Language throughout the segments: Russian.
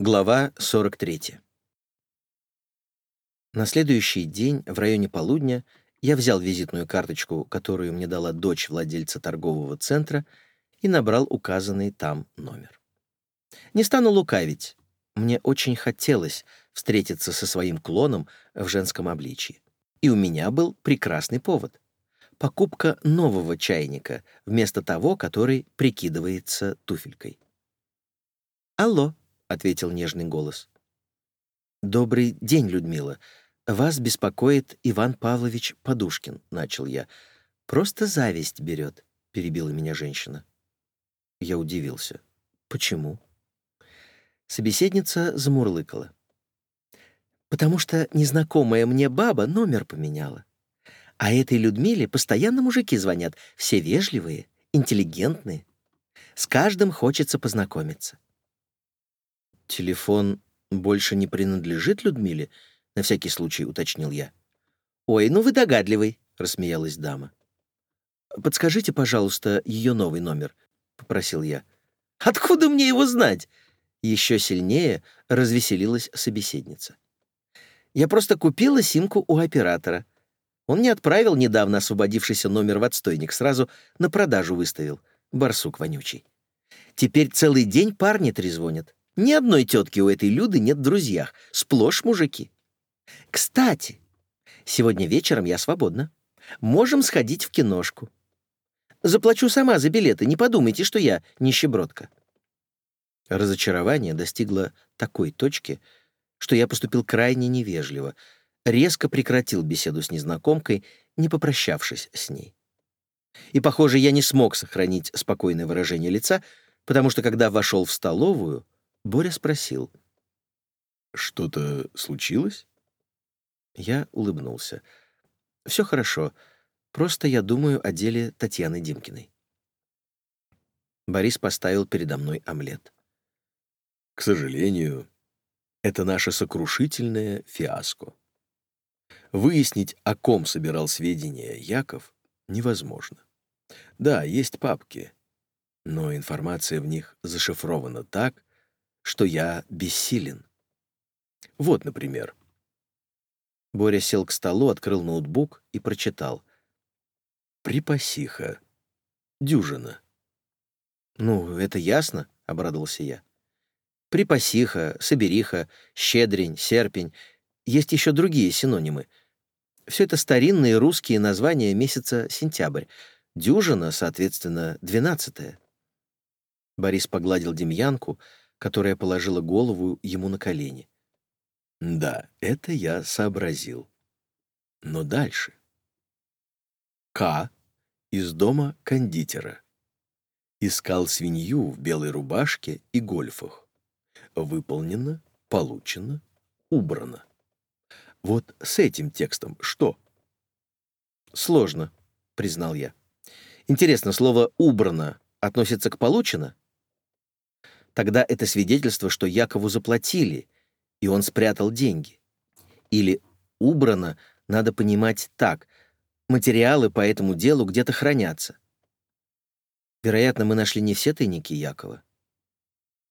Глава 43. На следующий день, в районе полудня, я взял визитную карточку, которую мне дала дочь владельца торгового центра, и набрал указанный там номер. Не стану лукавить, мне очень хотелось встретиться со своим клоном в женском обличии. И у меня был прекрасный повод. Покупка нового чайника вместо того, который прикидывается туфелькой. «Алло», — ответил нежный голос. «Добрый день, Людмила. Вас беспокоит Иван Павлович Подушкин», — начал я. «Просто зависть берет», — перебила меня женщина. Я удивился. «Почему?» Собеседница замурлыкала. «Потому что незнакомая мне баба номер поменяла. А этой Людмиле постоянно мужики звонят, все вежливые, интеллигентные. С каждым хочется познакомиться. «Телефон больше не принадлежит Людмиле?» — на всякий случай уточнил я. «Ой, ну вы догадливый», — рассмеялась дама. «Подскажите, пожалуйста, ее новый номер», — попросил я. «Откуда мне его знать?» Еще сильнее развеселилась собеседница. «Я просто купила симку у оператора. Он не отправил недавно освободившийся номер в отстойник, сразу на продажу выставил. Барсук вонючий. Теперь целый день парни трезвонят. Ни одной тетки у этой Люды нет в друзьях, сплошь мужики. Кстати, сегодня вечером я свободна. Можем сходить в киношку. Заплачу сама за билеты, не подумайте, что я нищебродка. Разочарование достигло такой точки, что я поступил крайне невежливо, резко прекратил беседу с незнакомкой, не попрощавшись с ней. И, похоже, я не смог сохранить спокойное выражение лица, потому что, когда вошел в столовую, Боря спросил. «Что-то случилось?» Я улыбнулся. «Все хорошо. Просто я думаю о деле Татьяны Димкиной». Борис поставил передо мной омлет. «К сожалению, это наше сокрушительное фиаско. Выяснить, о ком собирал сведения Яков, невозможно. Да, есть папки, но информация в них зашифрована так, что я бессилен. Вот, например. Боря сел к столу, открыл ноутбук и прочитал. «Припасиха. Дюжина». «Ну, это ясно», — обрадовался я. «Припасиха, собериха, щедрень, серпень. Есть еще другие синонимы. Все это старинные русские названия месяца сентябрь. Дюжина, соответственно, двенадцатая». Борис погладил Демьянку, — которая положила голову ему на колени. Да, это я сообразил. Но дальше. К. из дома кондитера. Искал свинью в белой рубашке и гольфах. Выполнено, получено, убрано. Вот с этим текстом что? Сложно, признал я. Интересно, слово «убрано» относится к «получено»? Тогда это свидетельство, что Якову заплатили, и он спрятал деньги. Или убрано, надо понимать так. Материалы по этому делу где-то хранятся. Вероятно, мы нашли не все тайники Якова.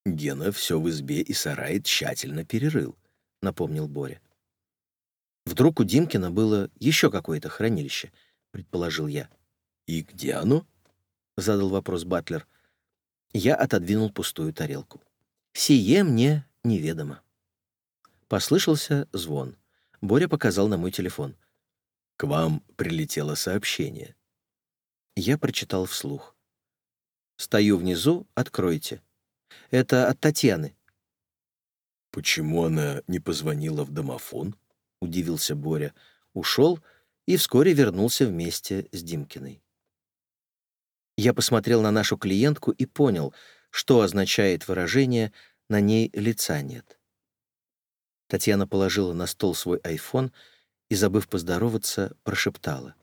Гена все в избе и сарае тщательно перерыл, напомнил Боря. Вдруг у Димкина было еще какое-то хранилище, предположил я. И где оно? задал вопрос Батлер. Я отодвинул пустую тарелку. «Сие мне неведомо». Послышался звон. Боря показал на мой телефон. «К вам прилетело сообщение». Я прочитал вслух. «Стою внизу, откройте. Это от Татьяны». «Почему она не позвонила в домофон?» — удивился Боря. Ушел и вскоре вернулся вместе с Димкиной. Я посмотрел на нашу клиентку и понял, что означает выражение «на ней лица нет». Татьяна положила на стол свой айфон и, забыв поздороваться, прошептала.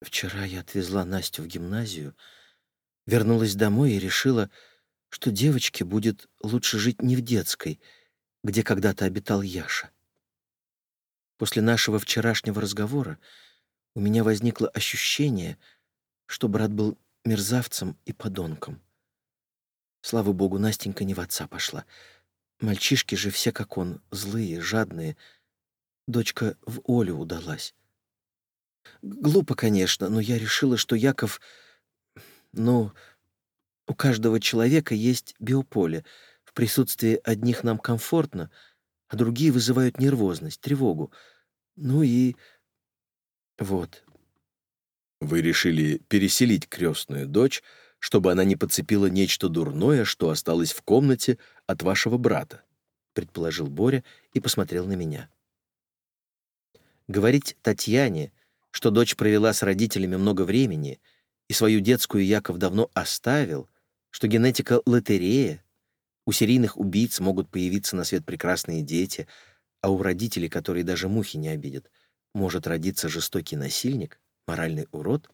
«Вчера я отвезла Настю в гимназию, вернулась домой и решила, что девочке будет лучше жить не в детской, где когда-то обитал Яша. После нашего вчерашнего разговора у меня возникло ощущение — что брат был мерзавцем и подонком. Слава богу, Настенька не в отца пошла. Мальчишки же все как он, злые, жадные. Дочка в Олю удалась. Глупо, конечно, но я решила, что Яков... Ну, у каждого человека есть биополе. В присутствии одних нам комфортно, а другие вызывают нервозность, тревогу. Ну и... Вот. Вы решили переселить крестную дочь, чтобы она не подцепила нечто дурное, что осталось в комнате от вашего брата, предположил Боря и посмотрел на меня. Говорить Татьяне, что дочь провела с родителями много времени и свою детскую Яков давно оставил, что генетика — лотерея, у серийных убийц могут появиться на свет прекрасные дети, а у родителей, которые даже мухи не обидят, может родиться жестокий насильник, моральный урод,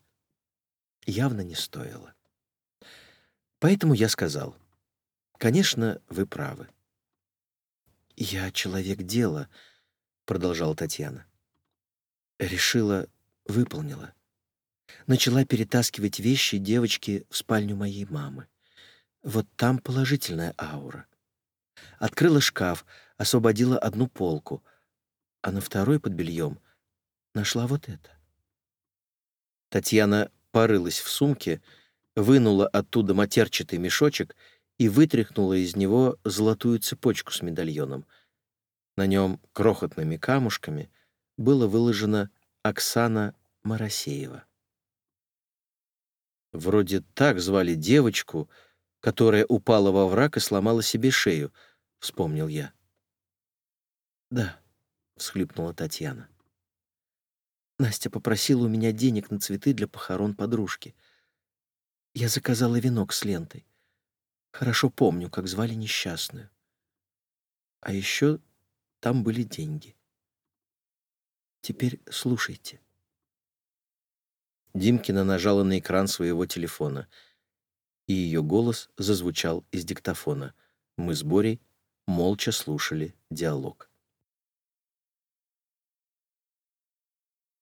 явно не стоило. Поэтому я сказал, «Конечно, вы правы». «Я человек дела», — продолжала Татьяна. Решила, выполнила. Начала перетаскивать вещи девочки в спальню моей мамы. Вот там положительная аура. Открыла шкаф, освободила одну полку, а на второй под бельем нашла вот это. Татьяна порылась в сумке, вынула оттуда матерчатый мешочек и вытряхнула из него золотую цепочку с медальоном. На нем крохотными камушками было выложено Оксана Моросеева. Вроде так звали девочку, которая упала во враг и сломала себе шею, вспомнил я. Да, всхлипнула Татьяна. Настя попросила у меня денег на цветы для похорон подружки. Я заказала венок с лентой. Хорошо помню, как звали несчастную. А еще там были деньги. Теперь слушайте. Димкина нажала на экран своего телефона, и ее голос зазвучал из диктофона. Мы с Борей молча слушали диалог.